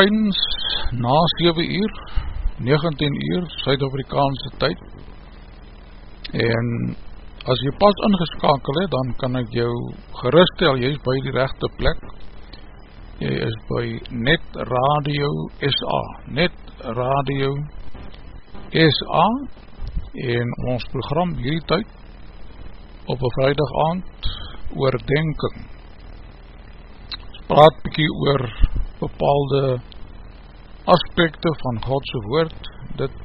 skyns na 7 uur, 19 uur, Suid-Afrikaanse tyd. En as jy pas ingeskakel het, dan kan ek jou geristel, jy is by die rechte plek. Jy is by Net Radio SA, Net Radio SA, en ons program hierdie tyd, op een vrijdag aand, oordenking. Praat bykie oor bepaalde aspekte van Godse woord, dit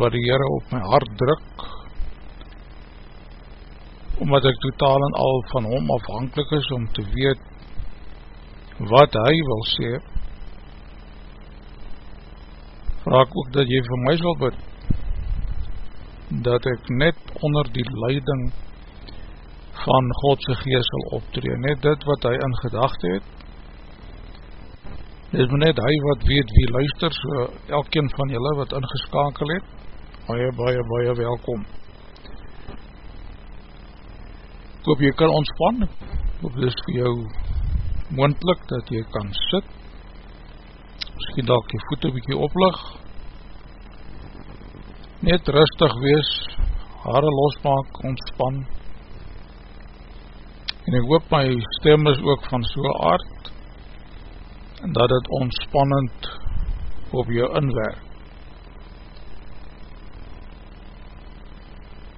wat die Heere op my hart druk, omdat ek totaal en al van hom afhankelijk is om te weet wat hy wil sê, vraag ook dat jy vir my sal bid, dat ek net onder die leiding van Godse geest sal optree, net dit wat hy in gedachte het, is maar net hy wat weet wie luister, so elkeen van julle wat ingeskakel het, baie, baie, baie welkom. Ek hoop jy kan ontspan, ek hoop dit is vir jou moendlik dat jy kan sit, miskien dat jy voete bykie oplig, net rustig wees, haare losmaak, ontspan, en ek hoop my stem is ook van so'n aard, en dat het ontspannend op jou inwerk.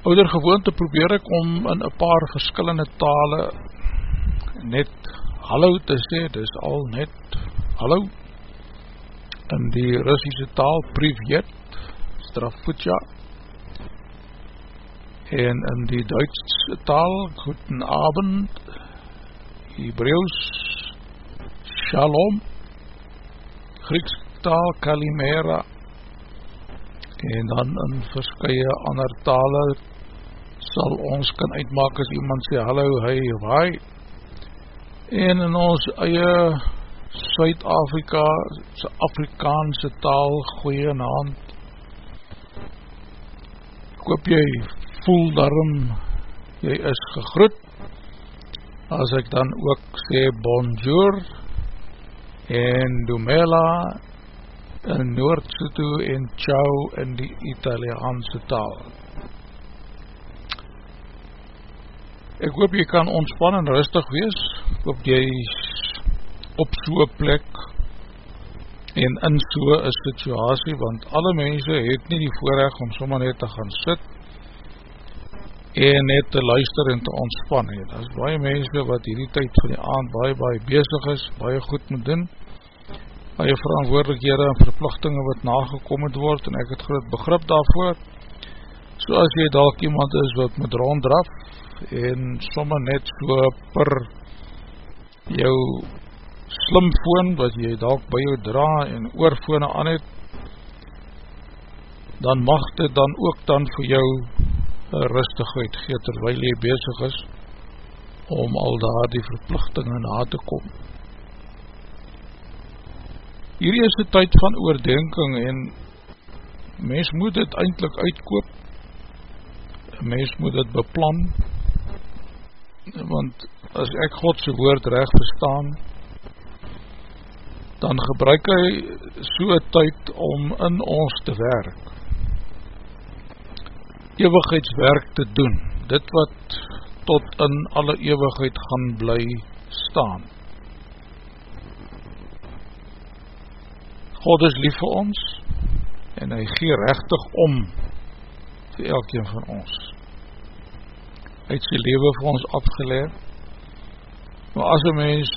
Ouder gewoonte probeer ek om in een paar verskillende tale net hallo te sê, dis al net hallo, in die Russische taal Privet, Strafutja, en in die Duitse taal Guten Abend, Hebreeuws, Shalom, Grieks taal Kalimera, en dan in verskye ander tale, sal ons kan uitmaak as iemand sê hallo, hy of hy en in ons eie Suid-Afrika se Afrikaanse taal goeie naand. Koop jy voel daarom jy is gegroet. As ek dan ook sê bonjour en dumela in Noord-Soto en ciao in die Italiaanse taal Ek hoop jy kan ontspan en rustig wees, hoop jy op so'n plek en in so'n situasie, want alle mense het nie die voorrecht om sommer net te gaan sit en net te luister en te ontspan. Dat is baie mense wat hierdie tyd van die aand baie, baie bezig is, baie goed moet doen, baie verantwoordelikhede en verplichtingen wat nagekom het word, en ek het groot begrip daarvoor, so as jy dalk iemand is wat moet ronddraf, en somme net so per jou slimfoon wat jy dalk by jou dra en oorfone aan het dan mag dit dan ook dan vir jou rustigheid gee terwijl jy bezig is om al daar die verplichtingen na te kom hierdie is die tyd van oordenking en mens moet dit eindelijk uitkoop. Mens moet dit beplan. Want as ek Godse woord recht verstaan, dan gebruik hy so'n tyd om in ons te werk, ewigheidswerk te doen, dit wat tot in alle ewigheid gaan bly staan. God is lief vir ons, en hy gee rechtig om vir elkeen van ons uit sy leven vir ons afgeleid. Maar as een mens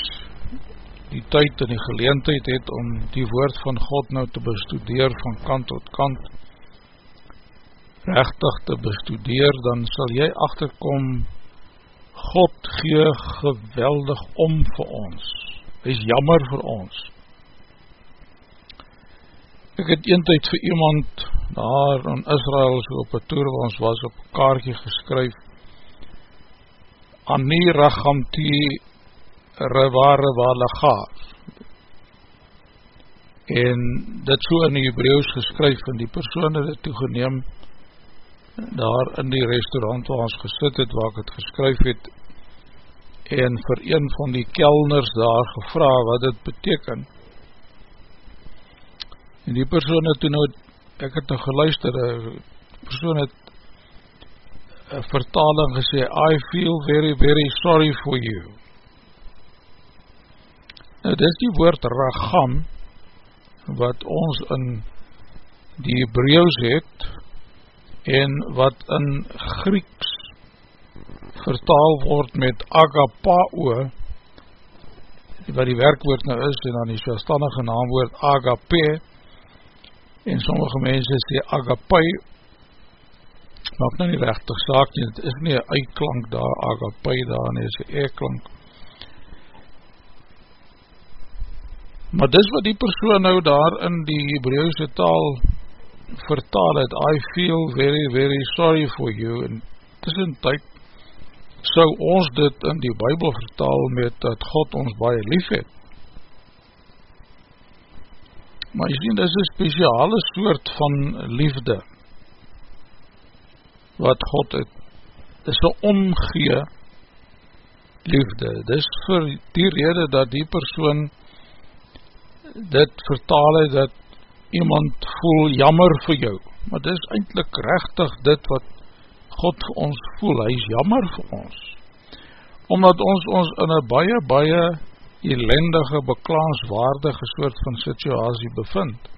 die tyd en die geleentheid het om die woord van God nou te bestudeer van kant tot kant, rechtig te bestudeer, dan sal jy achterkom, God gee geweldig om vir ons. Hy is jammer vir ons. Ek het een tyd vir iemand daar in Israel so op een toer waar ons was op kaartje geskryf Ani Rachamti Reware Walagar en dit so in die Hebreeuws geskryf en die persoon het het toegeneem daar in die restaurant waar ons gesit het waar ek het geskryf het en vir een van die kelners daar gevra wat dit beteken en die persoon het toen nou, ek het nou geluister die persoon het vertaling gesê, I feel very, very sorry for you. Nou, dit is die woord ragam, wat ons in die Hebreeuws het, en wat in Grieks vertaal word met agapao, wat die werkwoord nou is, en dan die verstandige naamwoord agape, en sommige mense sê agapai, maak nou nie rechtig saak nie, het is nie een eiklank daar, agapai daar nie, is een eiklank. Maar dis wat die persoon nou daar in die Hebreeuwse taal vertaal het, I feel very, very sorry for you, en tussen tyd sou ons dit in die Bijbel vertaal met dat God ons baie lief het. Maar jy sien, dit is een speciale soort van liefde, wat God het, is een omgee liefde, dis vir die rede dat die persoon dit vertaal het, dat iemand voel jammer vir jou, maar dis eindelijk rechtig dit wat God vir ons voel, hy is jammer vir ons, omdat ons ons in een baie, baie elendige, beklaanswaardige soort van situasie bevind,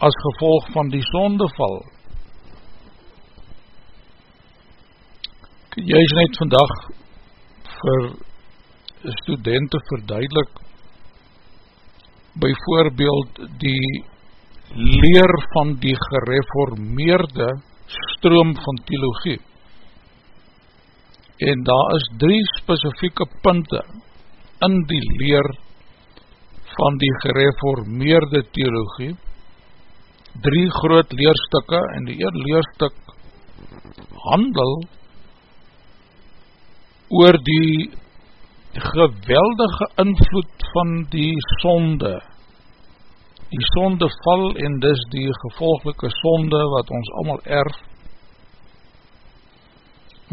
as gevolg van die sondeval, jy is net vandag vir studenten verduidelik by voorbeeld die leer van die gereformeerde stroom van theologie en daar is drie specifieke punte in die leer van die gereformeerde theologie. Drie groot leerstukke en die een leerstuk handel oor die geweldige invloed van die sonde, die sonde val en dis die gevolgelike sonde wat ons allemaal erf,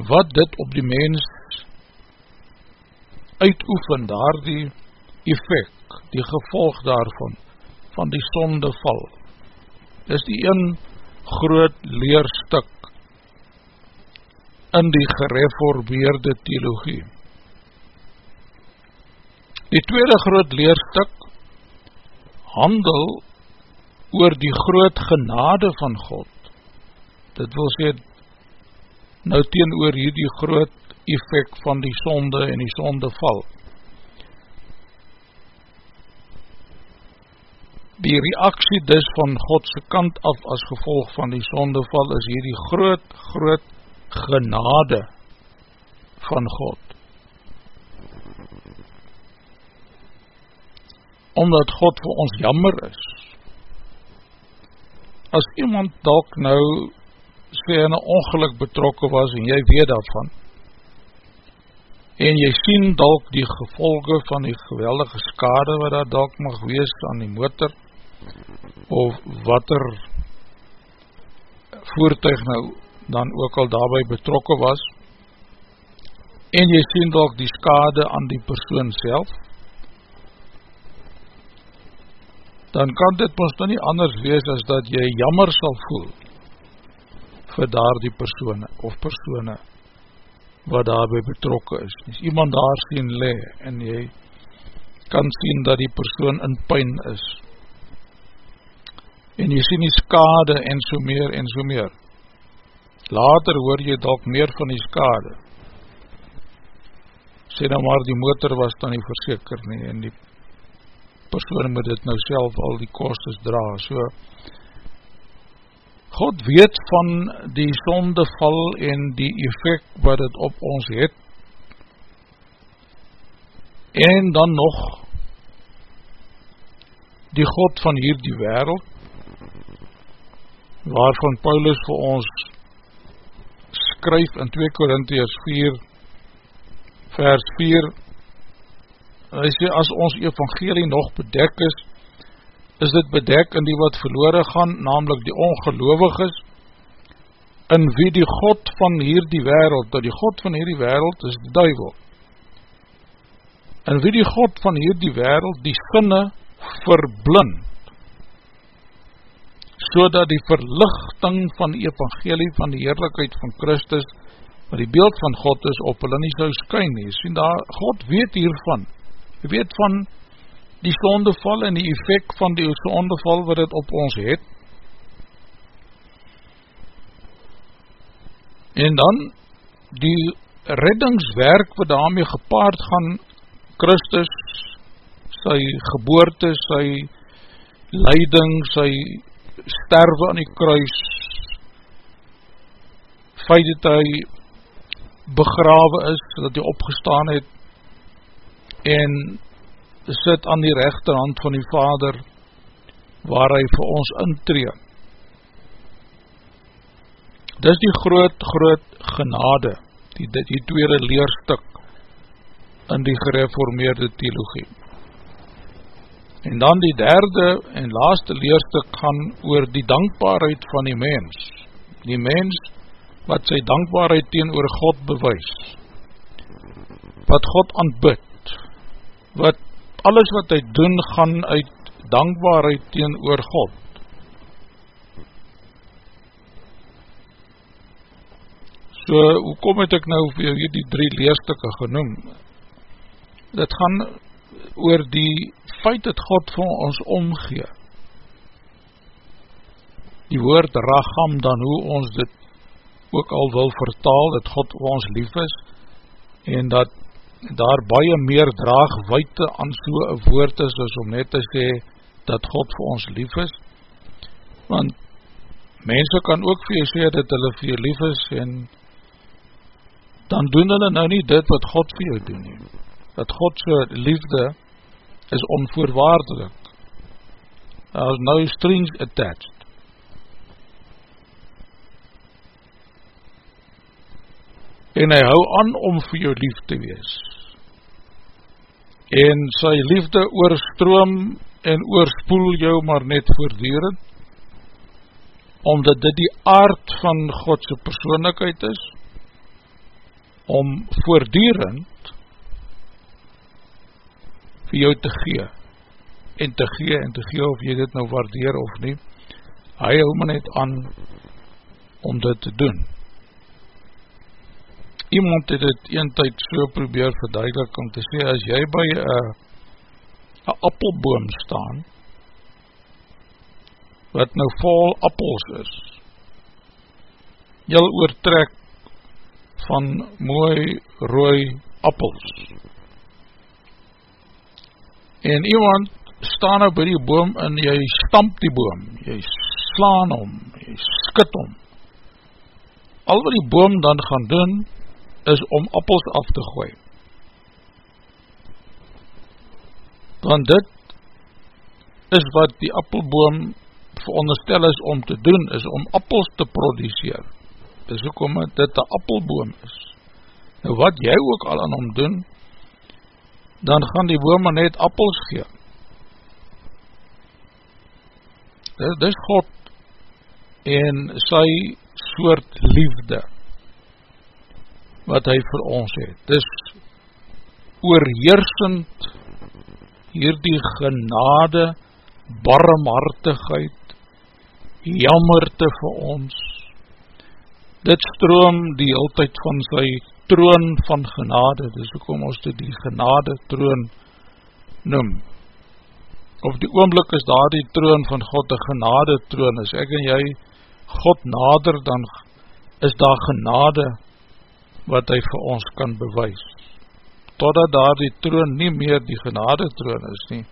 wat dit op die mens uitoefen, daar die effect, die gevolg daarvan, van die sonde val. Dis die een groot leerstuk in die gereformeerde theologie. Die tweede groot leerstuk handel oor die groot genade van God. Dit wil sê, nou teen oor hierdie groot effect van die sonde en die sondeval. Die reaksie dus van Godse kant af as gevolg van die sondeval is hierdie groot, groot genade van God. Omdat God vir ons jammer is. As iemand dalk nou sê in een ongeluk betrokken was en jy weet daarvan, en jy sien dalk die gevolge van die geweldige skade wat daar dalk mag wees aan die motor, of wat er voertuig nou dan ook al daarby betrokken was, en jy sien dalk die skade aan die persoon self, dan kan dit ons dan nie anders wees as dat jy jammer sal voel vir daar die persoon of persoon wat daarby betrokken is. As iemand daar sien le en jy kan sien dat die persoon in pijn is en jy sien die skade en so meer en so meer Later hoor jy dalk meer van die skade. Sê nou maar die motor was dan nie verseker nie en die persoon moet dit nou self al die kostes dra. So, God weet van die sondeval en die effect wat het op ons het. En dan nog die God van hier die wereld waarvan Paulus vir ons skryf in 2 Korinties 4 vers 4 hy sê as ons evangelie nog bedek is is dit bedek in die wat verloore gaan namelijk die ongeloovig is in wie die God van hier die wereld dat die God van hier die wereld is die duivel in wie die God van hier die wereld die sinne verblind so dat die verlichting van die evangelie van die heerlijkheid van Christus, wat die beeld van God is, op hulle nie sou skyn nie. Sien daar, God weet hiervan, hy weet van die sondeval en die effect van die sondeval wat het op ons het. En dan die reddingswerk wat daarmee gepaard gaan, Christus, sy geboorte, sy leiding, sy sterwe aan die kruis, feit dat hy begrawe is, dat hy opgestaan het, en sit aan die rechterhand van die vader, waar hy vir ons intree. Dis die groot, groot genade, die, die tweede leerstuk in die gereformeerde theologie. En dan die derde en laaste leerstuk gaan oor die dankbaarheid van die mens. Die mens wat sy dankbaarheid teen God bewys. Wat God aanbid. Wat alles wat hy doen gaan uit dankbaarheid teen oor God. So, hoekom het ek nou vir die drie leerstukke genoem? Dit gaan oor die feit dat God vir ons omgee. Die woord racham dan hoe ons dit ook al wil vertaal, dat God ons lief is, en dat daar baie meer draagweite aan so'n woord is, as om net te sê, dat God vir ons lief is, want mense kan ook vir jy sê, dat hulle vir jy lief is, en dan doen hulle nou nie dit wat God vir jou doen nie, dat God so liefde, is onvoorwaardelik. There is no strings attached. En hy hou aan om vir jou lief te wees. En sy liefde oorstroom en oorspoel jou maar net voordierend omdat dit die aard van Godse persoonlikheid is om voordierend vir jou te gee en te gee en te gee of jy dit nou waardeer of nie. Hy hou my net aan om dit te doen iemand het het een tyd so probeer verduidelik om te sê as jy by een appelboom staan wat nou vol appels is jy oortrek van mooi rooi appels en iemand staan nou by die boom en jy stamp die boom, jy slaan om, jy skit om. Al wat die boom dan gaan doen, is om appels af te gooi. Want dit is wat die appelboom veronderstel is om te doen, is om appels te produceer. Dis ook om dit een appelboom is. Nou wat jy ook al aan hom doen, dan gaan die boom net appels gee. dit is God en sy soort liefde wat hy vir ons het. Dit is oorheersend hierdie genade, barmhartigheid, jammerte vir ons. Dit stroom die altyd van sy troon van genade, dis ook om ons te die genade troon noem op die oomblik is daar die troon van God, die genade troon, as ek en jy God nader, dan is daar genade wat hy vir ons kan bewys. Totdat daar die troon nie meer die genade troon is nie,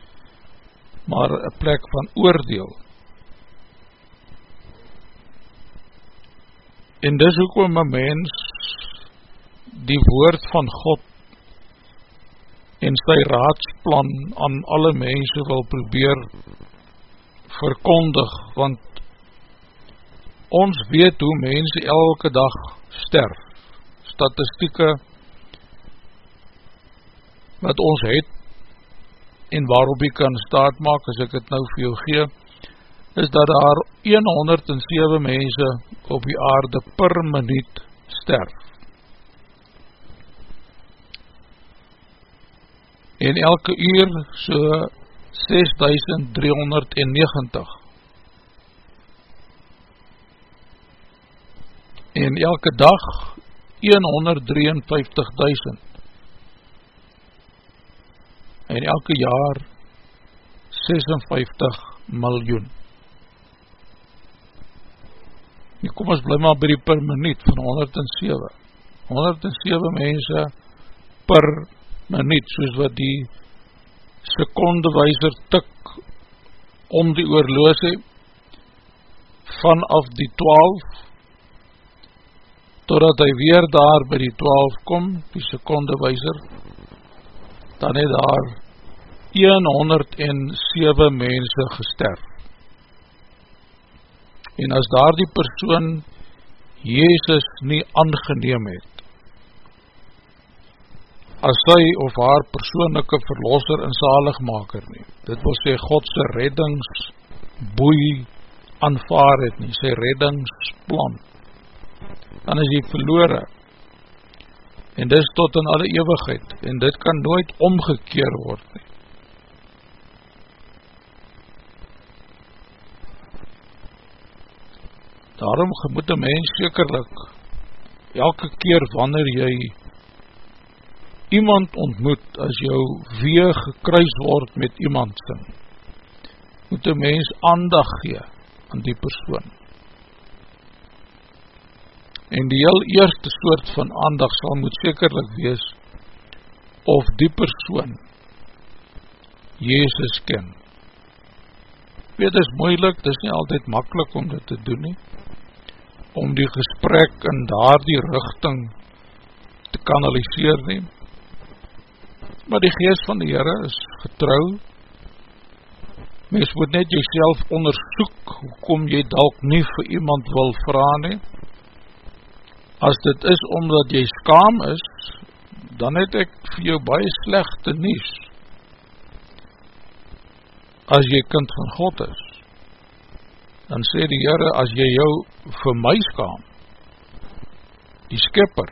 maar een plek van oordeel. En dis ook om een mens die woord van God en sy raadsplan aan alle mense wil probeer verkondig, want ons weet hoe mense elke dag sterf. Statistieke wat ons het en waarop jy kan staat maak, as ek het nou vir jou gee, is dat daar 107 mense op die aarde per minuut sterf. en elke uur so 6390 en elke dag 153.000 en elke jaar 56 miljoen. En kom ons bly maar by die per minuut van 107 107 mense per niet soos wat die secondewijzer tik om die oorloose vanaf die 12 totdat hy weer daar by die 12 kom, die secondewijzer dan het daar 107 mense gesterf en as daar die persoon Jezus nie aangeneem het as sy of haar persoonlijke verlosser en zaligmaker nie. Dit wil sê Godse reddingsboei aanvaar het nie, sy reddingsplan. Dan is hy verloore. En dis tot in alle eeuwigheid. En dit kan nooit omgekeer word nie. Daarom moet een mens sekerlik elke keer wanneer jy iemand ontmoet, as jou wee gekruis word met iemand sin, moet een mens aandag gee aan die persoon. En die heel eerste soort van aandag sal moet sekerlik wees, of die persoon Jezus ken. Weet, dit is moeilik, dit is nie altyd makkelijk om dit te doen nie, om die gesprek in daar die richting te kanaliseer neem, maar die geest van die Heere is getrouw, mens moet net jyself onderzoek, hoekom jy dalk nie vir iemand wil vraag nie, as dit is omdat jy skaam is, dan het ek vir jou baie slechte nies. As jy kind van God is, dan sê die Heere, as jy jou vir my skaam, die skipper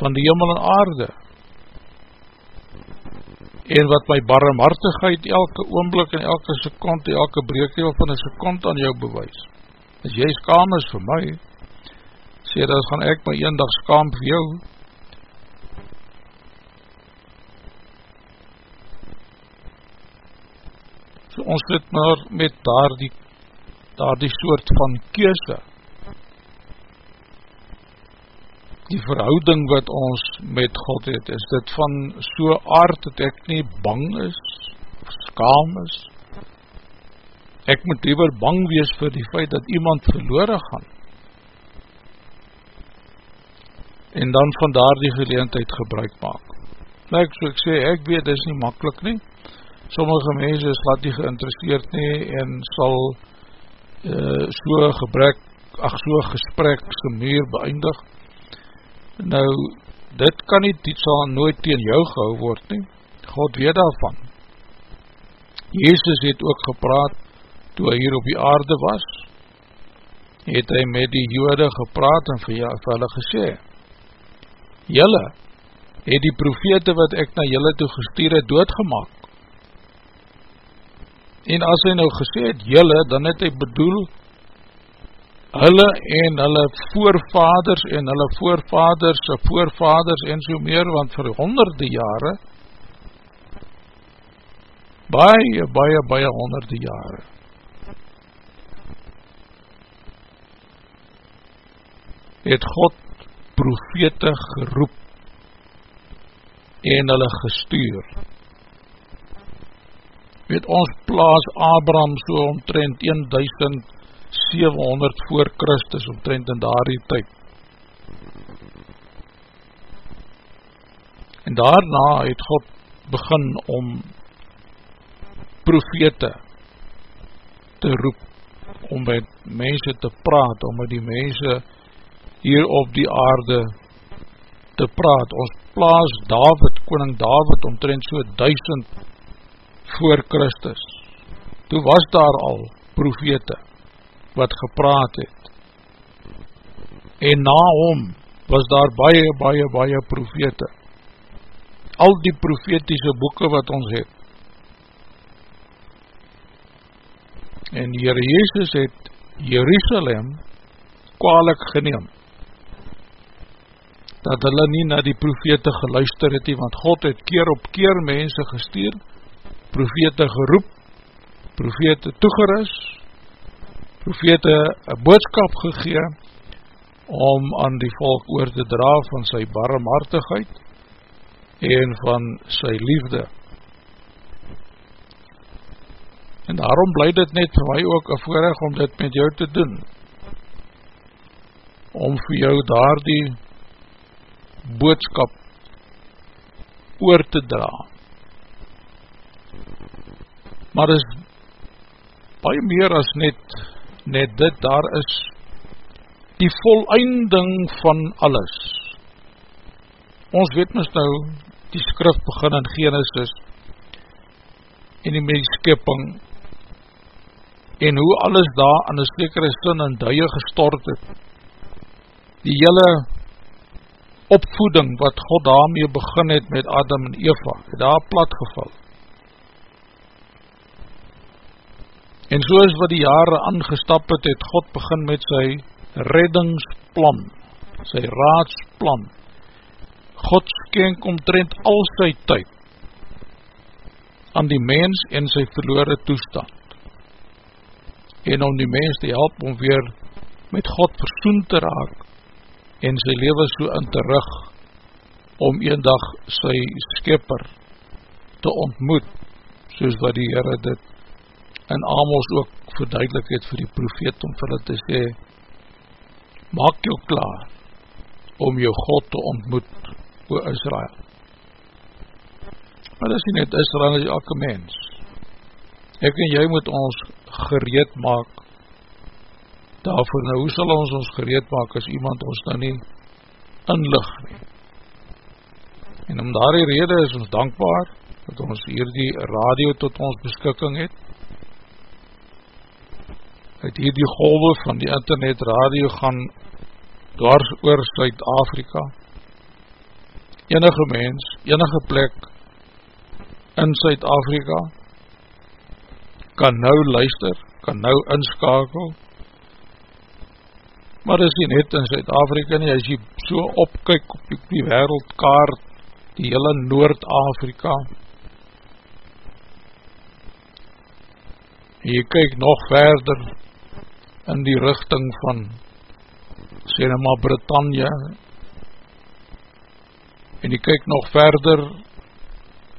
van die hemel en aarde, en wat my barmhartigheid elke oomblik en elke sekond, elke breekheel van een sekond aan jou bewys, as jy skaam is vir my, sê dat gaan ek my een dag skaam vir jou, so ons sit maar met daar die, daar die soort van keuse, die verhouding wat ons met God het, is dit van so aard dat ek nie bang is, skaam is, ek moet liever bang wees vir die feit dat iemand verloren gaan, en dan van daar die geleentheid gebruik maak. Ek, so ek sê, ek weet, dit is nie makkelijk nie. Sommige mense is wat nie geïnteresseerd nie en sal uh, so gebrek, ach so gesprek so meer beëindig. Nou, dit kan nie, dit sal nooit teen jou gehou word nie. God weet daarvan. Jezus het ook gepraat toe hy hier op die aarde was, het hy met die jode gepraat en vir hulle gesê, Julle het die profete wat ek na julle toe gestuur het doodgemaak. En as hy nou gesê het julle, dan het hy bedoel hulle en hulle voorvaders en hulle voorvaders, voorvaders en so meer, want vir honderde jare, baie, baie, baie honderde jare, het God profete geroep en hulle gestuur. Weet ons plaas Abraham so omtrent 1700 voor Christus omtrent in daardie tyd. En daarna het God begin om profete te roep, om met mense te praat, om met die mense te hier op die aarde te praat. Ons plaas David, koning David, omtrent so duisend voor Christus. Toe was daar al profete wat gepraat het. En na hom was daar baie, baie, baie profete. Al die profetiese boeken wat ons het. En die Heer Jezus het Jerusalem kwalijk geneemd dat hulle nie na die profete geluister het nie, want God het keer op keer mense gestuur, profete geroep, profete toegeris, profete een boodskap gegee, om aan die volk oor te dra van sy barmhartigheid en van sy liefde. En daarom bly dit net vir my ook een voorrecht om dit met jou te doen, om vir jou daar die boodskap oor te dra. Maar is baie meer as net, net dit, daar is die voleinding van alles. Ons weet mis nou, die skrif begin in Genesis en die meeskipping en hoe alles daar aan die stekere sin en duie gestort het. Die hele opvoeding wat God daarmee begin het met Adam en Eva, het daar platgeval. En soos wat die jare aangestap het, het God begin met sy reddingsplan, sy raadsplan. God skenk omtrent al sy tyd aan die mens en sy verloore toestand. En om die mens te help om weer met God versoen te raak, en sy leven so in te rug om een dag sy skepper te ontmoet soos wat die Heere dit in Amos ook verduidelik het vir die profeet om vir hulle te sê maak jou klaar om jou God te ontmoet o Israel. Maar dit is nie net Israel, is elke mens. Ek en jy moet ons gereed maak daarvoor, nou hoe sal ons ons gereed maak as iemand ons nou nie inlig nie. En om daar die rede is ons dankbaar dat ons hier die radio tot ons beskikking het. Het hier die golwe van die internet radio gaan dwars oor Suid-Afrika. Enige mens, enige plek in Suid-Afrika kan nou luister, kan nou inskakel, maar is nie net in Zuid-Afrika nie, as jy so opkyk op die, die wereldkaart, die hele Noord-Afrika, en jy kyk nog verder in die richting van sê nou maar Britannia en jy kyk nog verder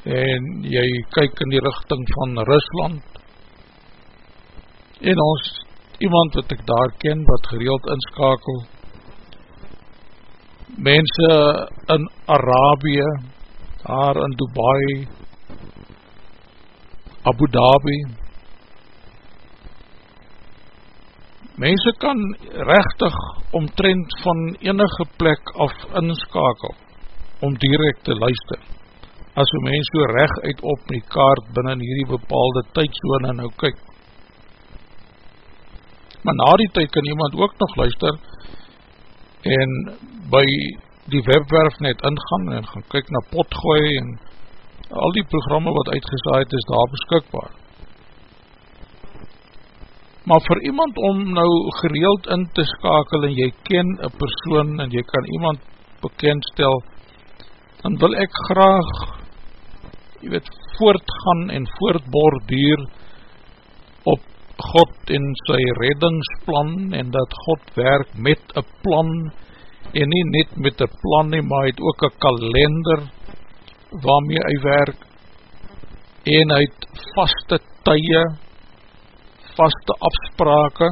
en jy kyk in die richting van Rusland. En ons iemand wat ek daar ken, wat gereeld inskakel, mense in Arabië, daar in Dubai, Abu Dhabi, mense kan rechtig omtrend van enige plek af inskakel, om direct te luister, as een mens so recht uit op die kaart binnen hierdie bepaalde tydzone nou kyk, maar na die tyd kan iemand ook nog luister en by die webwerf net ingaan en gaan kyk na potgooi en al die programme wat uitgesaaid is daar beskikbaar. Maar vir iemand om nou gereeld in te skakel en jy ken een persoon en jy kan iemand bekendstel, dan wil ek graag jy weet, voortgaan en voortborduur op God en sy reddingsplan en dat God werk met een plan en nie net met een plan nie, maar hy het ook een kalender waarmee hy werk en hy het vaste tye, vaste afsprake.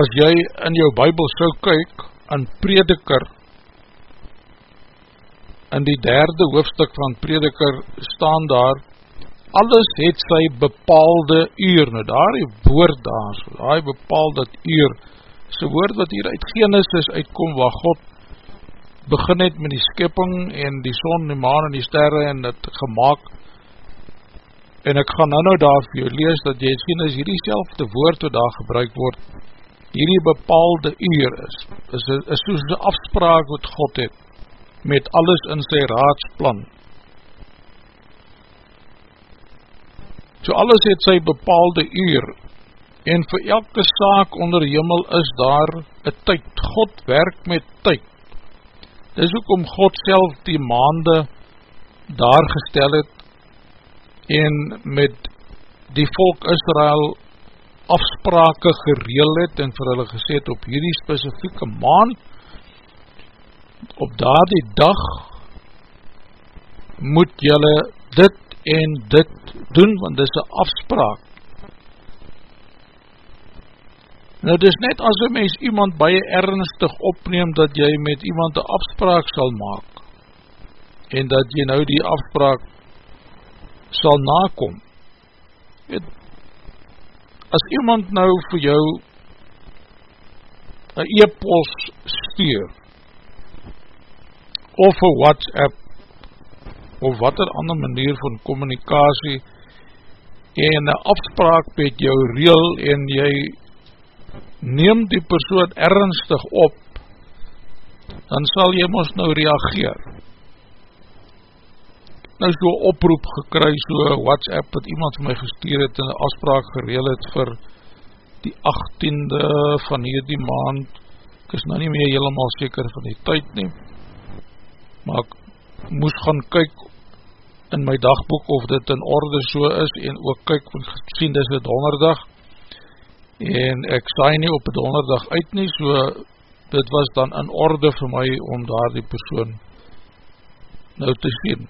As jy in jou bybel so kyk, in prediker, in die derde hoofdstuk van prediker staan daar, alles het sy bepaalde uur, nou daar die woord daar, so daar bepaalde uur, so woord wat hier uit Genesis uitkom, waar God begin het met die skipping en die son, die maan en die sterre en het gemaakt, en ek gaan nou nou daar vir jou lees, dat jy sien, as hierdie selfde woord wat daar gebruik word, hierdie bepaalde uur is, is, is soos die afspraak wat God het, met alles in sy raadsplan, So alles het sy bepaalde uur en vir elke saak onder hemel is daar een tyd. God werk met tyd. Dis ook om God self die maande daar gestel het en met die volk Israel afsprake gereel het en vir hulle gesê het op hierdie specifieke maand op daar die dag moet julle dit en dit doen, want dit is een afspraak. Nou, dit is net as een mens iemand baie ernstig opneem, dat jy met iemand een afspraak sal maak, en dat jy nou die afspraak sal nakom. Het, as iemand nou vir jou een e-post stuur, of een WhatsApp, of wat er ander manier van communicatie en een afspraak met jou reel en jy neem die persoon ernstig op dan sal jy ons nou reageer. Nou so oproep gekry so whatsapp wat iemand van my gestuur het en een afspraak gereel het vir die 18de van hierdie maand. Ek is nou nie meer helemaal seker van die tyd nie maar ek moes gaan kyk in my dagboek of dit in orde so is en ook kyk, sien dis een donderdag en ek saai nie op donderdag uit nie, so dit was dan in orde vir my om daar die persoon nou te sien.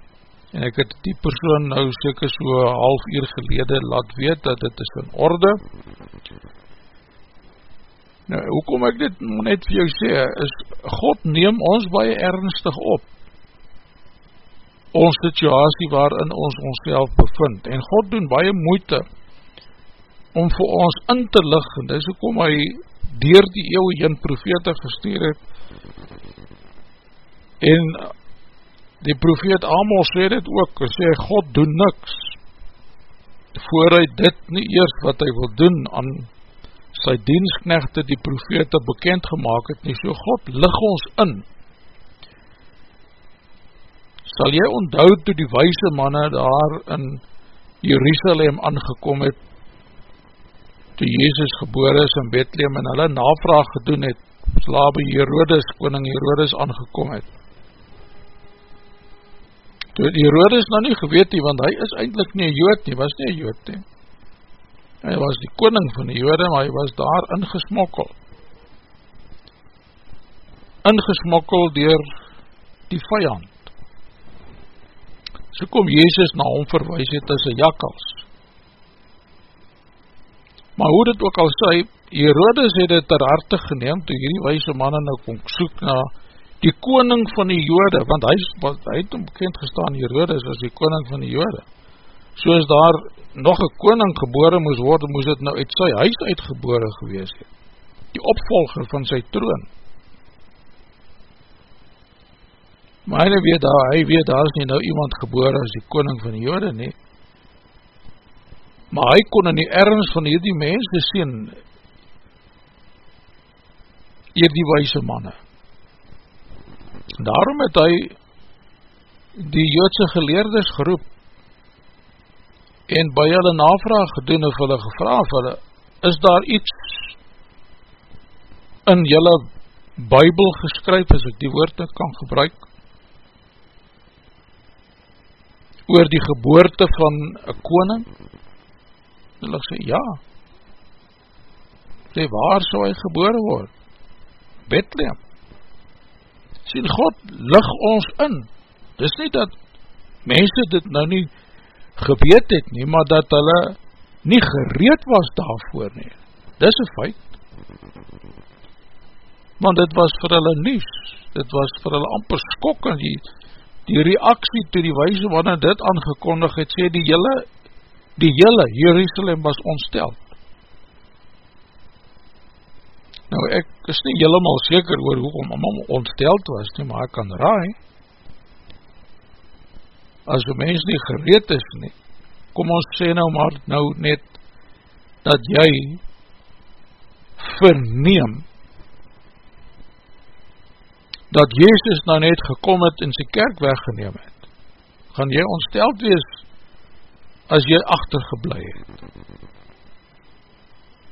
En ek het die persoon nou seker so half uur gelede laat weet dat dit is in orde. Nou, hoekom ek dit net vir jou sê, is God neem ons baie ernstig op ons situasie waarin ons onszelf bevind. En God doen baie moeite om vir ons in te lig, en dis ook om hy dier die eeuw een profete gestuur het, en die profeet Amos sê dit ook, hy sê, God doen niks, voor hy dit nie eers wat hy wil doen aan sy diensknechte die profete bekend gemaakt het nie, so God lig ons in, sal jy onthou toe die wijse manne daar in Jerusalem aangekom het, toe Jezus geboor is in Bethlehem en hulle navraag gedoen het, slabe Herodes, koning Herodes aangekom het. Toe het Herodes nou nie geweet nie, want hy is eindelijk nie jood nie, was nie jood nie. Hy was die koning van die jode, maar hy was daar ingesmokkel. Ingesmokkel dier die vijand. So kom Jezus na hom verwijs het as een jakkels. Maar hoe dit ook al sê, Herodes het het ter harte geneem, toe hierdie wijse manne nou kom soek na die koning van die jode, want hy, hy het om bekend gestaan, Herodes as die koning van die jode. So as daar nog een koning gebore moes worden, moes het nou uit sy huis uitgebore gewees het. Die opvolger van sy troon. Maar hy weet daar, hy weet daar is nie nou iemand geboor as die koning van die jode nie. Maar hy kon in die ernst van hierdie mense sien, eer die wijse manne. Daarom het hy die joodse geleerders geroep en by hulle navraag gedoen of hulle gevra of hulle, is daar iets in julle bybel geskryf as ek die woord kan gebruik oor die geboorte van een koning? Hulle sê, ja. Sê, waar sal hy gebore word? Bethlehem. Sê, God lig ons in. Dis nie dat mense dit nou nie geweet het nie, maar dat hulle nie gereed was daarvoor nie. Dis een feit. Want dit was vir hulle nies. Dit was vir hulle amper skok en die die reaksie toe die wijze wanneer dit aangekondig het, sê die hele, die hele Jerusalem was ontsteld. Nou ek is nie helemaal seker oor hoekom om ontsteld was nie, maar ek kan raai, as die mens nie gereed is nie, kom ons sê nou maar nou net, dat jy verneem dat Jezus nou net gekom het en sy kerk weggeneem het, gaan jy ontsteld wees as jy achtergeblij het.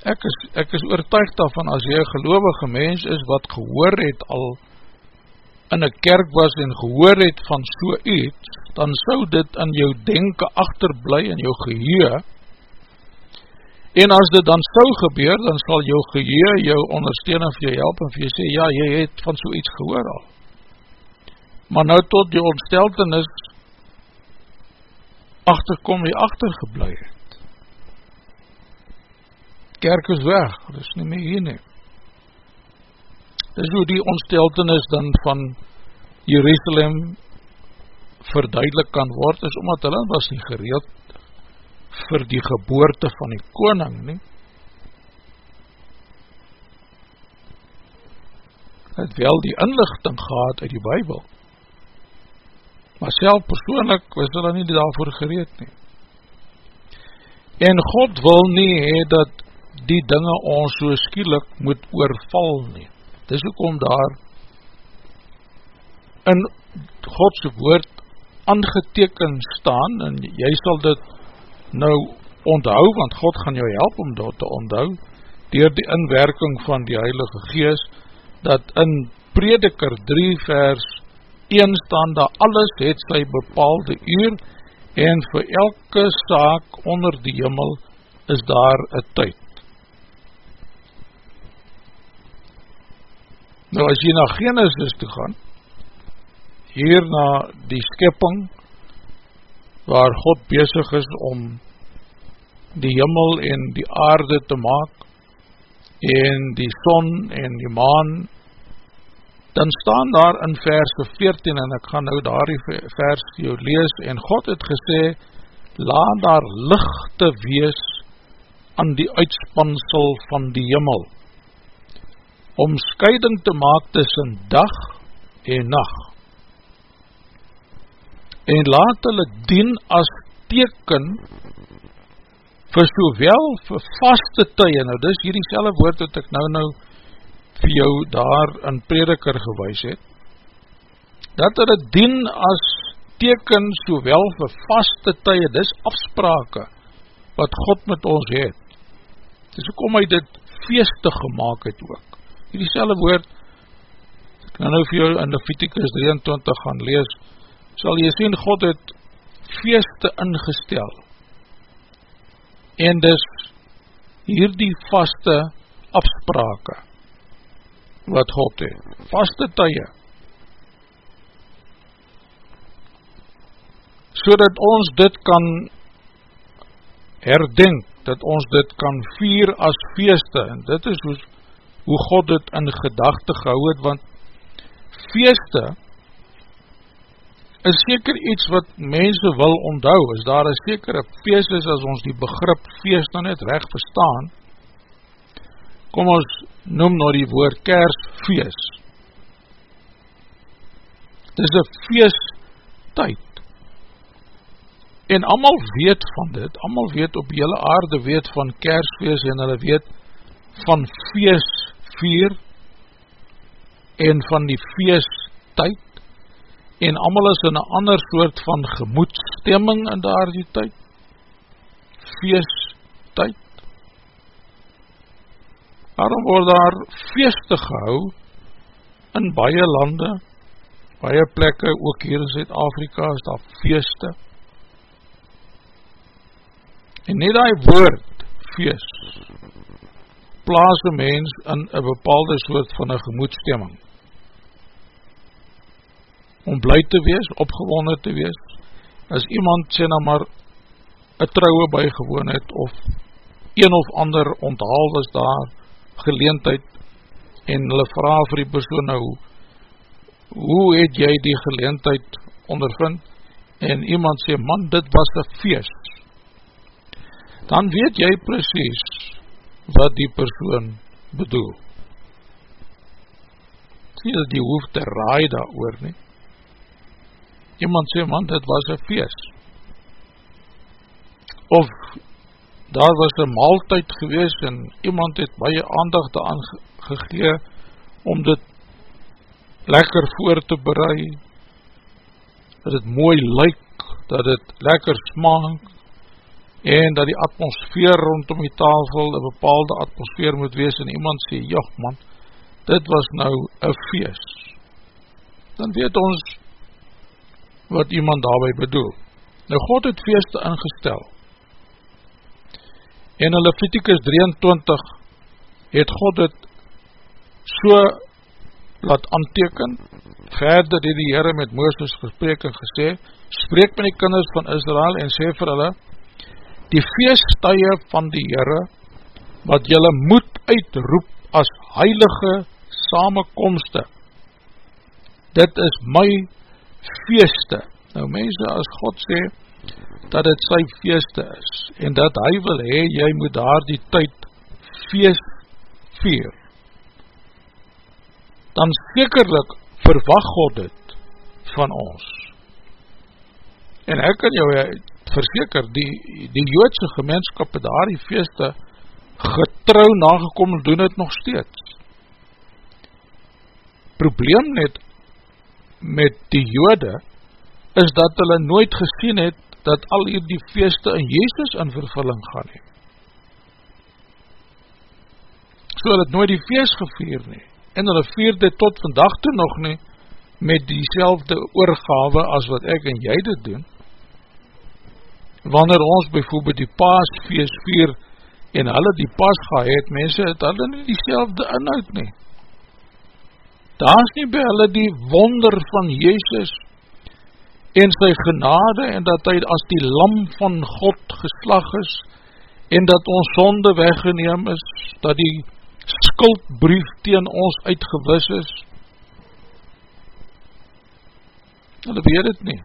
Ek is, ek is oortuig daarvan as jy een gelovige mens is wat gehoor het al in een kerk was en gehoor het van so iets, dan sou dit in jou denken achterblij in jou geheer En as dit dan sou gebeur, dan sal jou geheer jou ondersteun en vir jou help en vir jou sê, ja, jy het van so iets gehoor al. Maar nou tot jou ontsteltenis achterkom jy achtergeblij het. Kerk is weg, dit is nie meer hier nie. Dit is hoe die ontsteltenis dan van Jerusalem verduidelik kan word, is omdat hulle was nie gereeld vir die geboorte van die koning nie. Het wel die inlichting gehad uit die bybel. Maar self persoonlik was hulle nie daarvoor gereed nie. En God wil nie hee dat die dinge ons so skielik moet oorval nie. Dis ook om daar in Godse woord aangeteken staan en jy sal dit nou onthou, want God gaan jou help om dat te onthou, dier die inwerking van die Heilige Gees, dat in Prediker 3 vers 1 staan, dat alles het sy bepaalde uur, en vir elke saak onder die jimmel is daar een tyd. Nou as jy na Genesis toe gaan, hier na die skipping, waar God bezig is om die jimmel en die aarde te maak en die son en die maan dan staan daar in vers 14 en ek gaan nou daar die vers jou lees en God het gesê laat daar lichte wees aan die uitspansel van die jimmel om scheiding te maak tussen dag en nacht. En laat hulle dien as teken vir sowel vir vaste tye, nou dis hierdie selwe woord wat ek nou nou vir jou daar in prediker gewys het, dat hulle dien as teken sowel vir vaste tye, dis afsprake wat God met ons het. Dis ook om hy dit feeste gemaakt het ook. Hierdie selwe woord, ek nou nou vir jou in Leviticus 23 gaan lees, sal jy sien, God het feeste ingestel. En dis hierdie vaste afsprake wat God het. Vaste tye. So dat ons dit kan herdenk, dat ons dit kan vier as feeste, en dit is hoe, hoe God dit in gedachte gehou het, want feeste is seker iets wat mense wil onthou, is daar een sekere feest is, as ons die begrip feest nou net recht verstaan, kom ons noem nou die woord kersfeest. Het is een feest tyd. En amal weet van dit, amal weet op jylle aarde weet van kersfeest en hulle weet van feest vier en van die feest tyd en amal is in een ander soort van gemoedstemming in daar die tyd, feest tyd. Daarom word daar feeste gehou in baie lande, baie plekke, ook hier in Zuid-Afrika is daar feeste. En net die woord, feest, plaas een mens in een bepaalde soort van een gemoedstemming om blij te wees, opgewonnen te wees, as iemand sê nou maar een trouwe bygewoon het, of een of ander onthaal is daar, geleentheid, en hulle vraag vir die persoon nou, hoe het jy die geleentheid ondervind, en iemand sê, man, dit was een feest, dan weet jy precies wat die persoon bedoel. Sê dat die hoef te raai daar oor nie, iemand sê, man, dit was een feest. Of daar was een maaltijd gewees en iemand het baie aandacht aan gegee om dit lekker voor te berei, dat het mooi lyk, dat het lekker smaak, en dat die atmosfeer rondom die tafel een bepaalde atmosfeer moet wees, en iemand sê, joh man, dit was nou een feest. Dan weet ons, wat iemand daarby bedoel. Nou God het feeste ingestel. En in Leviticus 23 het God het so laat anteken, verder die die Heere met Mooses gesprek en gesê, spreek met die kinders van Israel en sê vir hulle, die feesttuie van die Heere, wat julle moet uitroep as heilige samenkomste, dit is my feeste. Nou mense, as God sê, dat het sy feeste is, en dat hy wil hee, jy moet daar die tyd feest vier, dan sekerlik verwag God het van ons. En ek kan jou verseker, die, die joodse gemeenskap het daar die feeste getrouw nagekom en doen het nog steeds. Probleem net met die jode is dat hulle nooit gesien het dat al die feeste in Jezus in vervulling gaan heen. So hulle het nooit die feest gevier nie en hulle vier dit tot vandag toe nog nie met die oorgave as wat ek en jy dit doen. Wanneer ons bijvoorbeeld die paasfeest vier en hulle die pas geheet, mense het hulle nie die inhoud nie daar is nie by hulle die wonder van Jezus en sy genade en dat hy as die lam van God geslag is en dat ons sonde weggeneem is, dat die skuldbrief teen ons uitgewis is. Hulle weet het nie.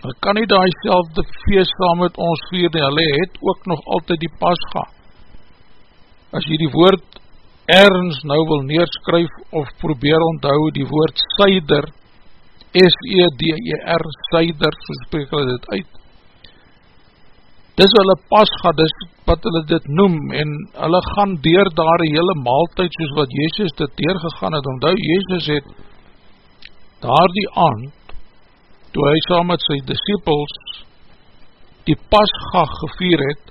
Hulle kan nie daar selfde feest saam met ons vier nie, hulle het ook nog altyd die pas ga. As jy die woord ergens nou wil neerskryf of probeer onthou die woord Seider, S-E-D-E-R, Seider, so spreek hulle dit uit. Dis hulle pasga, dis wat hulle dit noem, en hulle gaan deur daar die hele maaltijd, soos wat Jezus dit deurgegaan het, onthou, Jezus het daar die aand, toe hy saam met sy disciples die pasga gevier het,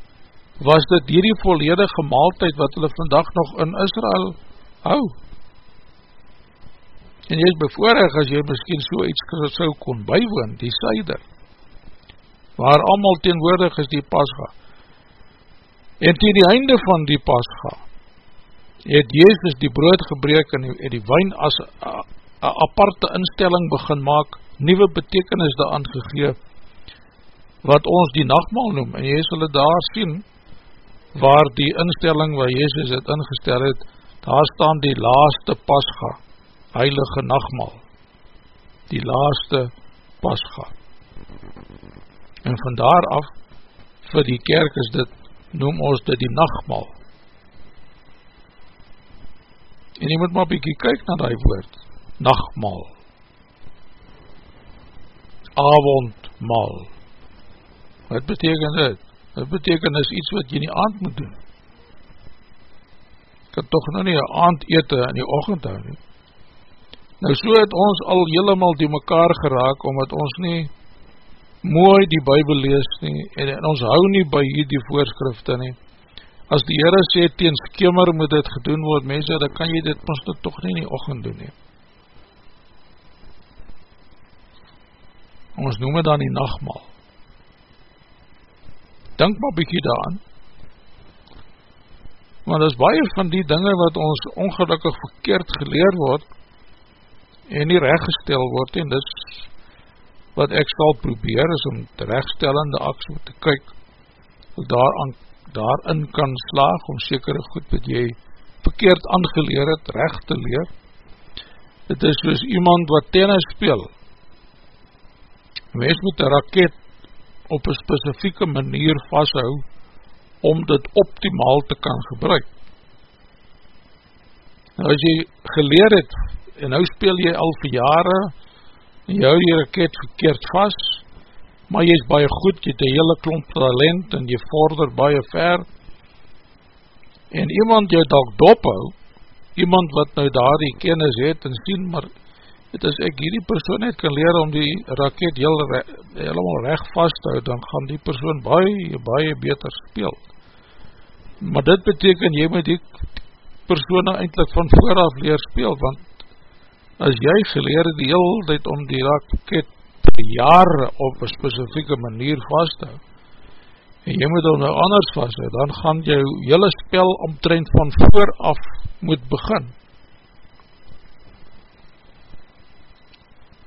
was dit hierdie volledige maaltijd wat hulle vandag nog in Israel hou. En jy is bevoorig as jy miskien so iets so kon bywoon, die syder, waar allemaal teenwoordig is die pasga. En ten die einde van die pasga, het Jezus die brood gebreek en die, die wijn as een aparte instelling begin maak, nieuwe betekenis daan gegeef, wat ons die nachtmaal noem, en jy sal het daar sien, waar die instelling waar Jezus het ingestel het, daar staan die laaste pasga, heilige nachtmaal, die laaste pasga. En van daar af, vir die kerk is dit, noem ons dit die nachtmaal. En jy moet maar bykie kyk na die woord, nachtmaal, avondmaal, wat beteken dit? Dit beteken is iets wat jy nie aand moet doen. Kan toch nou nie een aand ete in die ochend hou nie. Nou so het ons al helemaal die mekaar geraak, omdat ons nie mooi die bybel lees nie, en, en ons hou nie by hierdie voorskrifte nie. As die Heere sê, teen skimmer moet dit gedoen word, mense, dan kan jy dit ons toch nie in die ochend doen nie. Ons noem het dan die nachtmaal denk maar bykie daan, want is baie van die dinge wat ons ongelukkig verkeerd geleer word, en nie rechtgestel word, en dis wat ek sal probeer, is om terechtstellende actie te kyk, daaraan, daarin kan slaag, om sekere goed wat jy verkeerd aangeleer het, recht te leer, het is soos iemand wat tennis speel, mens met een raket op een specifieke manier vasthou om dit optimaal te kan gebruik. Nou as jy geleer het en nou speel jy al vir jare en jy hou die raket verkeerd vast, maar jy is baie goed, jy het een hele klomp talent en jy vorder baie ver en iemand jy dalk dop hou, iemand wat nou daar die kennis het en sien, maar het as ek hierdie persoon het kan leer om die raket heel re, helemaal recht vasthoud, dan gaan die persoon baie, baie beter speel. Maar dit beteken, jy moet die persoon nou eindelijk van vooraf leer speel, want as jy geleer die heel tijd om die raket jare op een specifieke manier vasthoud, en jy moet hom nou anders vasthoud, dan gaan jou hele spel omtrend van vooraf moet begin.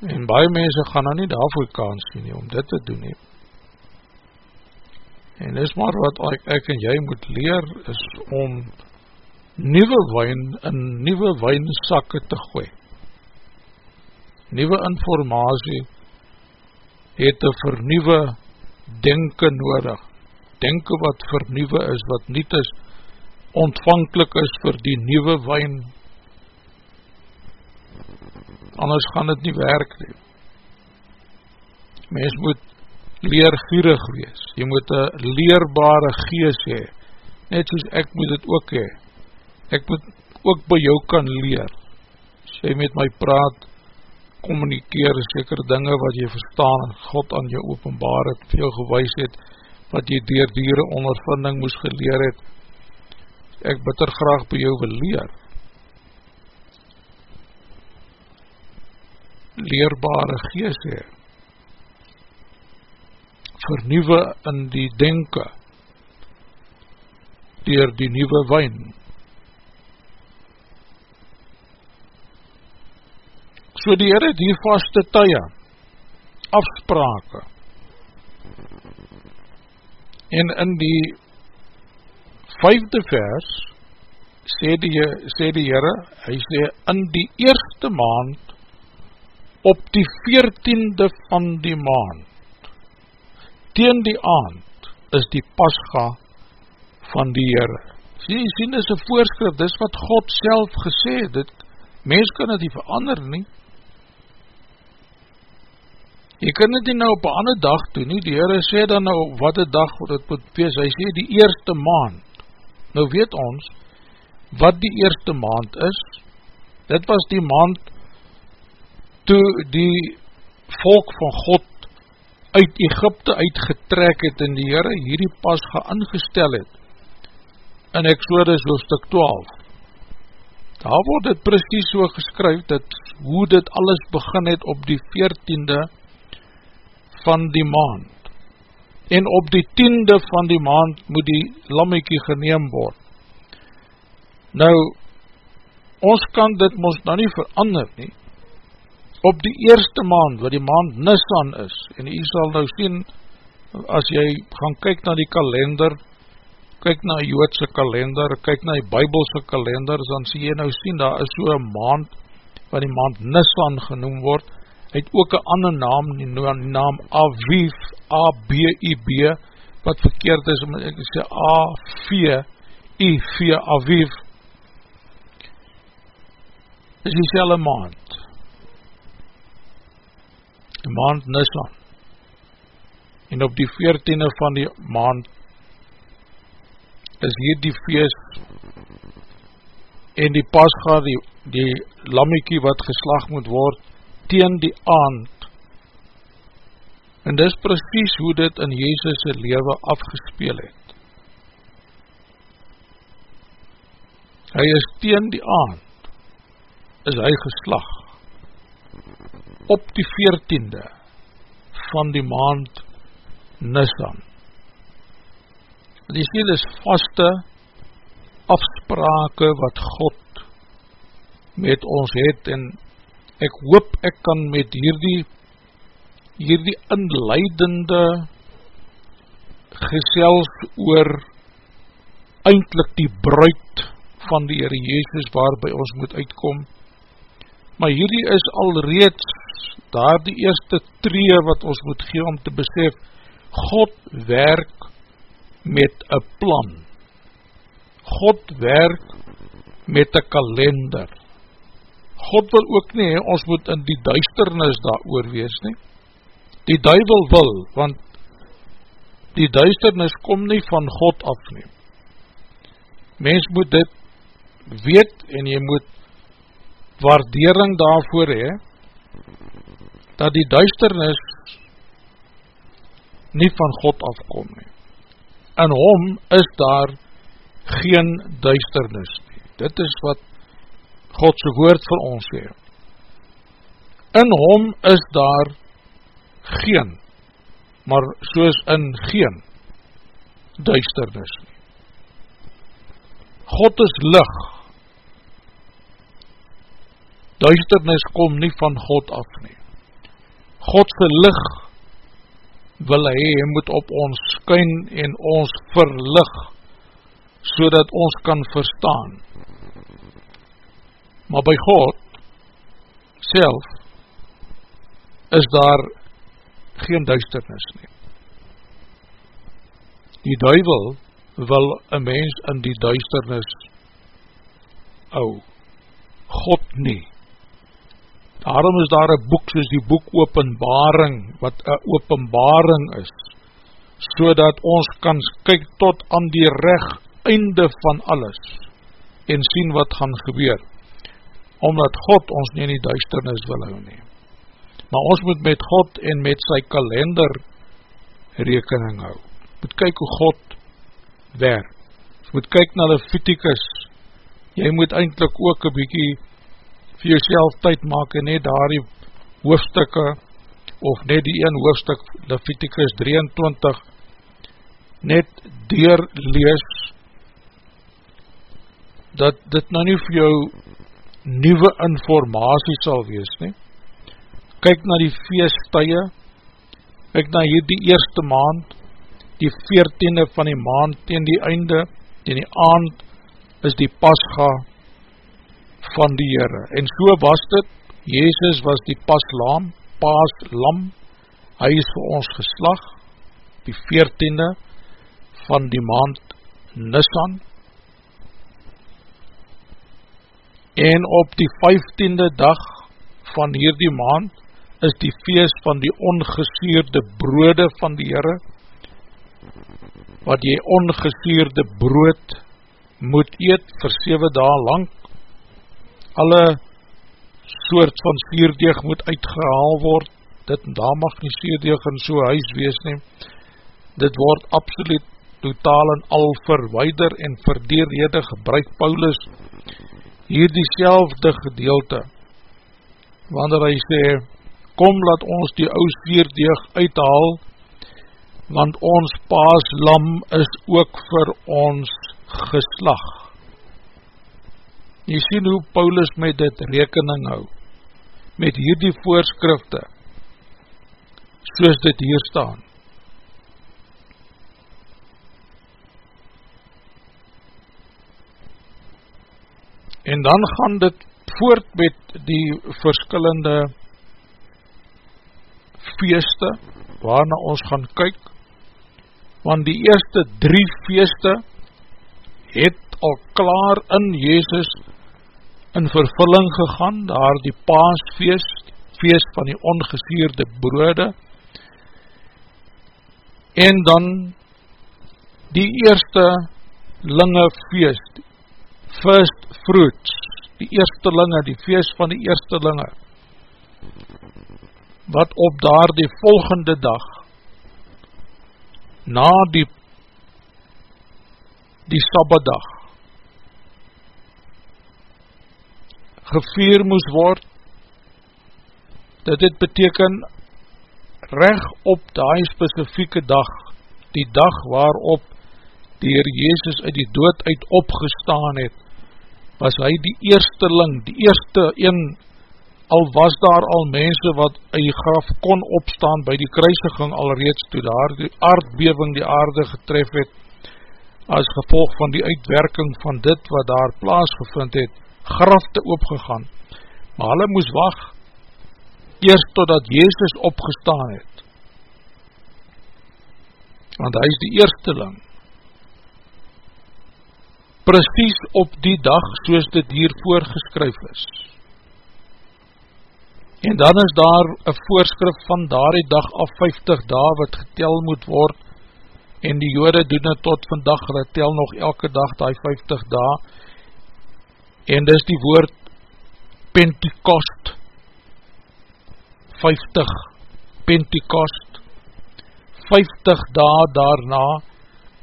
En baie mense gaan nou nie daarvoor kans sien nie, om dit te doen nie. En dis maar wat ek, ek en jy moet leer, is om nieuwe wijn in nieuwe wijnsakke te gooi. Nieuwe informatie het een vernieuwe denken nodig. Denken wat vernieuwe is, wat niet is, ontvankelijk is vir die nieuwe wijn anders gaan het nie werk nie. Mens moet leergierig wees, jy moet een leerbare gees hee, net soos ek moet het ook hee, ek moet ook by jou kan leer, as jy met my praat, communikeer seker dinge wat jy verstaan en God aan jou openbaar het, veel gewys het, wat jy dier dieren ondervinding moes geleer het, ek bitter graag by jou wil leer, leerbare gees hee. Vernieuwe in die denke dier die nieuwe wijn. So die Heer het die vaste tye, afsprake, en in die vijfde vers sê die, sê die Heer, hy sê in die eerste maand op die veertiende van die maand, teen die aand, is die pasga van die Heere. Sien, sien, dis een voorskrif, dis wat God self gesê, dit, mens kan dit nie verander nie. Jy kan dit nie nou op een ander dag doen nie, die Heere sê dan nou, wat die dag dit moet wees, hy sê die eerste maand, nou weet ons, wat die eerste maand is, dit was die maand, toe die volk van God uit Egypte uitgetrek het en die Heere hierdie pas geangestel het in Exodus hoofdstuk 12 daar word het precies so geskryf dat hoe dit alles begin het op die 14de van die maand. En op die 10de van die maand moet die lammiekie geneem word. Nou ons kan dit ons nou nie verander nie op die eerste maand, wat die maand Nisan is, en jy sal nou sien, as jy gaan kyk na die kalender, kyk na die joodse kalender, kyk na die bybelse kalender, dan sê jy nou sien, daar is so een maand, wat die maand Nisan genoem word, het ook een ander naam, die naam Aviv, A-B-I-B, wat verkeerd is, ek sê A-V-I-V, Aviv, is die selle maand, die maand Nisan en op die veertiende van die maand is hier die feest en die pasga die, die lammiekie wat geslag moet word teen die aand. En dis precies hoe dit in Jezus' leven afgespeel het. Hy is teen die aand is hy geslag op die veertiende van die maand Nisan. Die sê, is vaste afsprake wat God met ons het en ek hoop ek kan met hierdie hierdie inleidende gesels oor eindelijk die bruid van die Heere Jezus waarby ons moet uitkom maar hierdie is al reeds daar die eerste tree wat ons moet gee om te besef, God werk met een plan. God werk met een kalender. God wil ook nie, ons moet in die duisternis daar oor wees nie. Die duivel wil, want die duisternis kom nie van God af nie. Mens moet dit weet en jy moet waardering daarvoor hee, dat die duisternis nie van God afkom nie. In hom is daar geen duisternis nie. Dit is wat Godse woord vir ons sê. In hom is daar geen, maar soos in geen duisternis nie. God is lig. Duisternis kom nie van God af nie. Godse lig wil hy, hy moet op ons skyn en ons verlig, so dat ons kan verstaan. Maar by God self is daar geen duisternis nie. Die duivel wil een mens in die duisternis ou, God nie. Daarom is daar een boek soos die boek openbaring, wat een openbaring is, so ons kan kyk tot aan die recht einde van alles, en sien wat gaan gebeur, omdat God ons nie in die duisternis wil hou nie. Maar ons moet met God en met sy kalender rekening hou. Moet kyk hoe God werk. Moet kyk na Leviticus. Jy moet eindelijk ook een bykie vir jouself tyd maak en net daar die hoofdstukke of net die een hoofdstuk Leviticus 23 net deur lees dat dit nou nie vir jou nieuwe informatie sal wees nie. Kyk na die feesttuie kyk na hier die eerste maand die veertiende van die maand ten die einde ten die aand is die pasga van die Heere. En so was dit, Jezus was die paslam, paslam, hy is vir ons geslag, die veertiende van die maand Nisan, en op die vijftiende dag van hierdie maand is die feest van die ongesuurde broode van die Heere, wat jy ongesuurde brood moet eet vir 7 dae lang, alle soort van suurdeeg moet uitgehaal word, dit daar mag nie suurdeeg in so huis wees neem, dit word absoluut totaal en al verweider en rede gebruik Paulus hier die selfde gedeelte. Wanneer hy sê kom laat ons die ou suurdeeg uithaal want ons paaslam is ook vir ons geslag jy sien hoe Paulus met dit rekening hou. Met hierdie voorskrifte soos dit hier staan. En dan gaan dit voort met die verskillende feeste waarna ons gaan kyk. Want die eerste drie feeste het al klaar in Jezus in vervulling gegaan, daar die paasfeest, feest van die ongesuurde broode, en dan die eerste linge feest, first fruits, die eerstelinge, die feest van die eerstelinge, wat op daar die volgende dag, na die, die sabbadag, gevier moes word, dat dit beteken, reg op die specifieke dag, die dag waarop die Heer Jezus uit die dood uit opgestaan het, was hy die eersteling, die eerste een, al was daar al mense wat in die graf kon opstaan by die kruisiging alreeds toe daar die aardbeving die aarde getref het, as gevolg van die uitwerking van dit wat daar plaasgevind het, grafte opgegaan, maar hulle moes wacht, eerst totdat Jezus opgestaan het, want hy is die eersteling, precies op die dag soos dit hier voorgeskryf is. En dan is daar een voorskrif van daar die dag af 50 dae wat getel moet word. En die jode doen het tot vandag, hulle tel nog elke dag die 50 dae en dis die woord Pentecost. 50 Pentecost. 50 dae daarna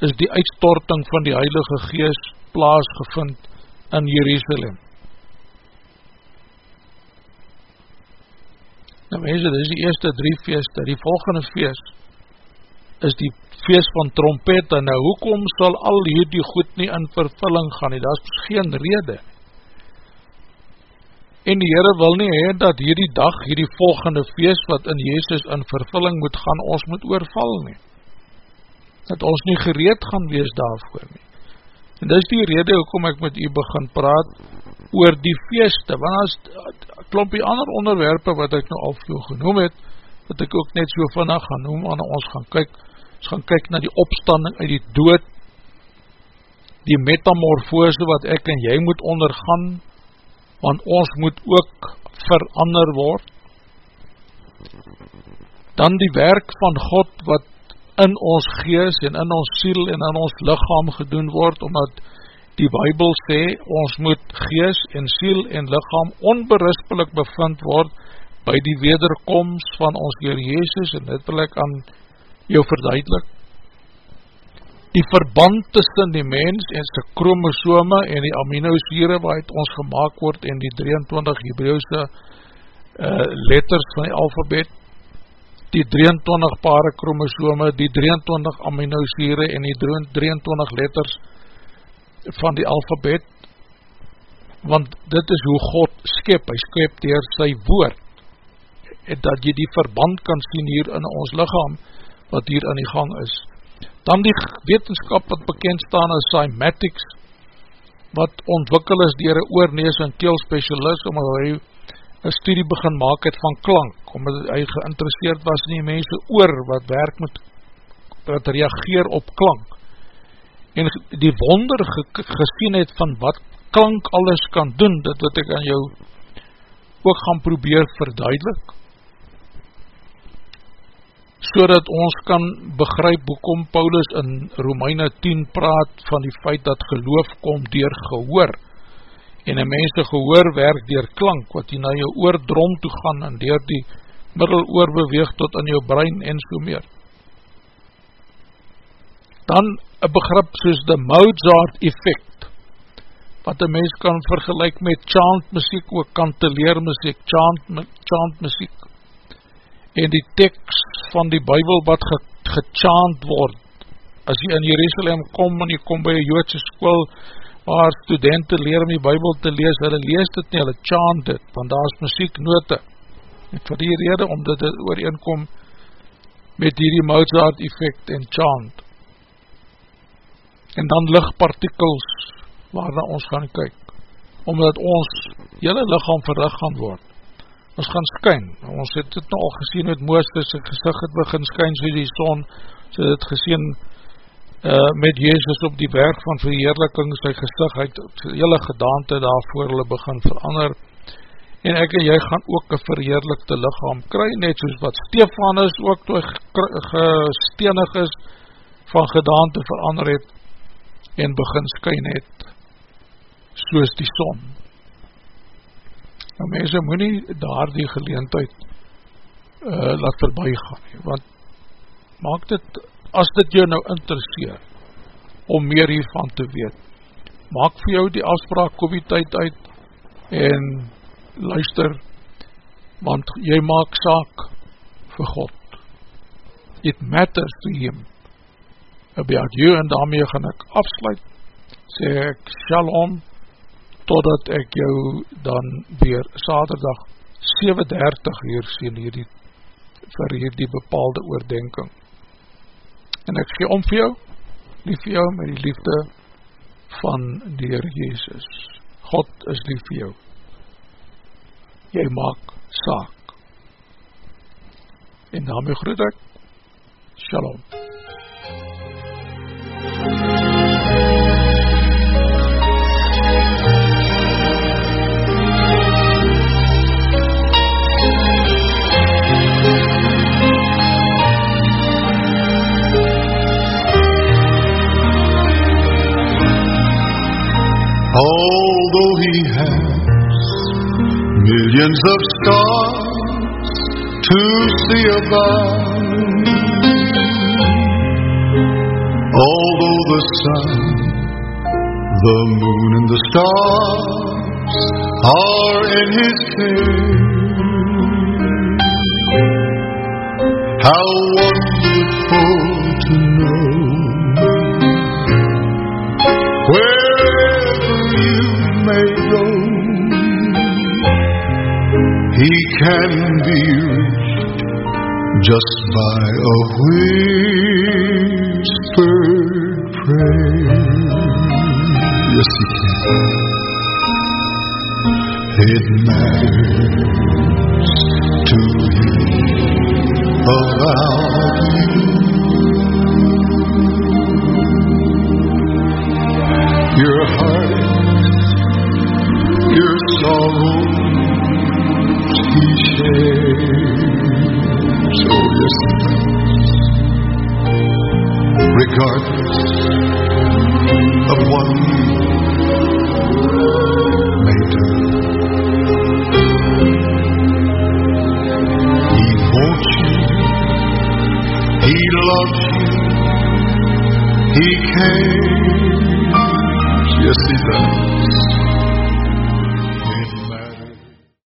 is die uitstorting van die Heilige Geest plaasgevind in Jerusalem. Nou mense, dit is die eerste drie feeste, die volgende feest is die feest van trompette, nou hoekom sal al hierdie goed nie in vervulling gaan nie, daar is geen rede. En die Heere wil nie hee, dat hierdie dag, hierdie volgende feest wat in Jezus in vervulling moet gaan, ons moet oorval nie. Dat ons nie gereed gaan wees daarvoor nie. En dis die rede hoekom ek met u begin praat oor die feeste, want as klompie ander onderwerpe wat ek nou al veel genoem het, wat ek ook net so vannig gaan noem, want ons gaan kyk, ons gaan kyk na die opstanding uit die dood, die metamorfose wat ek en jy moet ondergaan, want ons moet ook verander word, dan die werk van God wat in ons gees en in ons siel en in ons lichaam gedoen word, omdat die Bijbel sê, ons moet gees en siel en lichaam onberispelik bevind word by die wederkomst van ons Heer Jezus, en dit wil ek aan jou verduidelik. Die verband tussen die mens en sy chromosome en die aminosfere waaruit ons gemaakt word en die 23 Hebreeuwse uh, letters van die alfabet, die 23 pare chromosome, die 23 aminosure en die 23 letters van die alfabet, want dit is hoe God skep, hy skep dier sy woord, en dat jy die verband kan sien hier in ons lichaam, wat hier in die gang is. Dan die wetenskap wat bekend staan as cymatics, wat ontwikkel is dier een oornees en keelspecialist, omdat hy een studie begin maak het van klank, omdat hy geïnteresseerd was in die mense oor wat werk met, wat reageer op klank. En die wonder ge gesien het van wat klank alles kan doen, dit wat ek aan jou ook gaan probeer verduidelik, so dat ons kan begryp hoekom Paulus in Romeine 10 praat van die feit dat geloof kom dier gehoor, en een mense gehoor werk dier klank, wat die na jou oordrom toe gaan, en dier die middel oorbeweeg tot in jou brein en so meer. Dan een begrip soos de Mozart effect, wat een mens kan vergelijk met chant muziek, ook kanteleer muziek, chant, chant muziek, en die tekst van die bybel wat ge, gechant word, as jy in Jerusalem kom en jy kom by een joodse school, waar studenten leer om die bybel te lees, hulle lees dit nie, hulle chant dit, want daar is muzieknote, en vir die rede, omdat dit ooreenkom met hierdie Mozart effect en chant, en dan lichtpartikels, waarna ons gaan kyk, omdat ons hele lichaam verrig gaan word, ons gaan skyn, ons het dit nou al gesien met Moostes, sy gezicht het begin skyn soos die son, sy het gesien uh, met Jezus op die berg van verheerliking, sy gezicht het hele gedaante daarvoor hulle begin verander, en ek en jy gaan ook een verheerlikte lichaam kry, net soos wat Stefanus ook toe gestenig is, van gedaante verander het, en begin skyn het, soos die son. Nou mense moet nie daar die geleentheid uh, laat voorbij gaan nie, want maak dit, as dit jou nou interesseer, om meer hiervan te weet, maak vir jou die afspraak, kom die tyd uit, en luister, want jy maak saak vir God. It matters to him about you, en daarmee gaan ek afsluit, sê ek shalom, totdat ek jou dan weer saterdag 7.30 uur sien hierdie, vir hierdie bepaalde oordenking. En ek gee om vir jou, lief vir jou met die liefde van die Heer Jezus. God is lief vir jou. Jy maak saak. En daarmee groet ek, Shalom. Shalom. Millions of stars to see above. although the sun, the moon, and the stars are in his care, how can be reached just by a whispered prayer. Yes, He can. It matters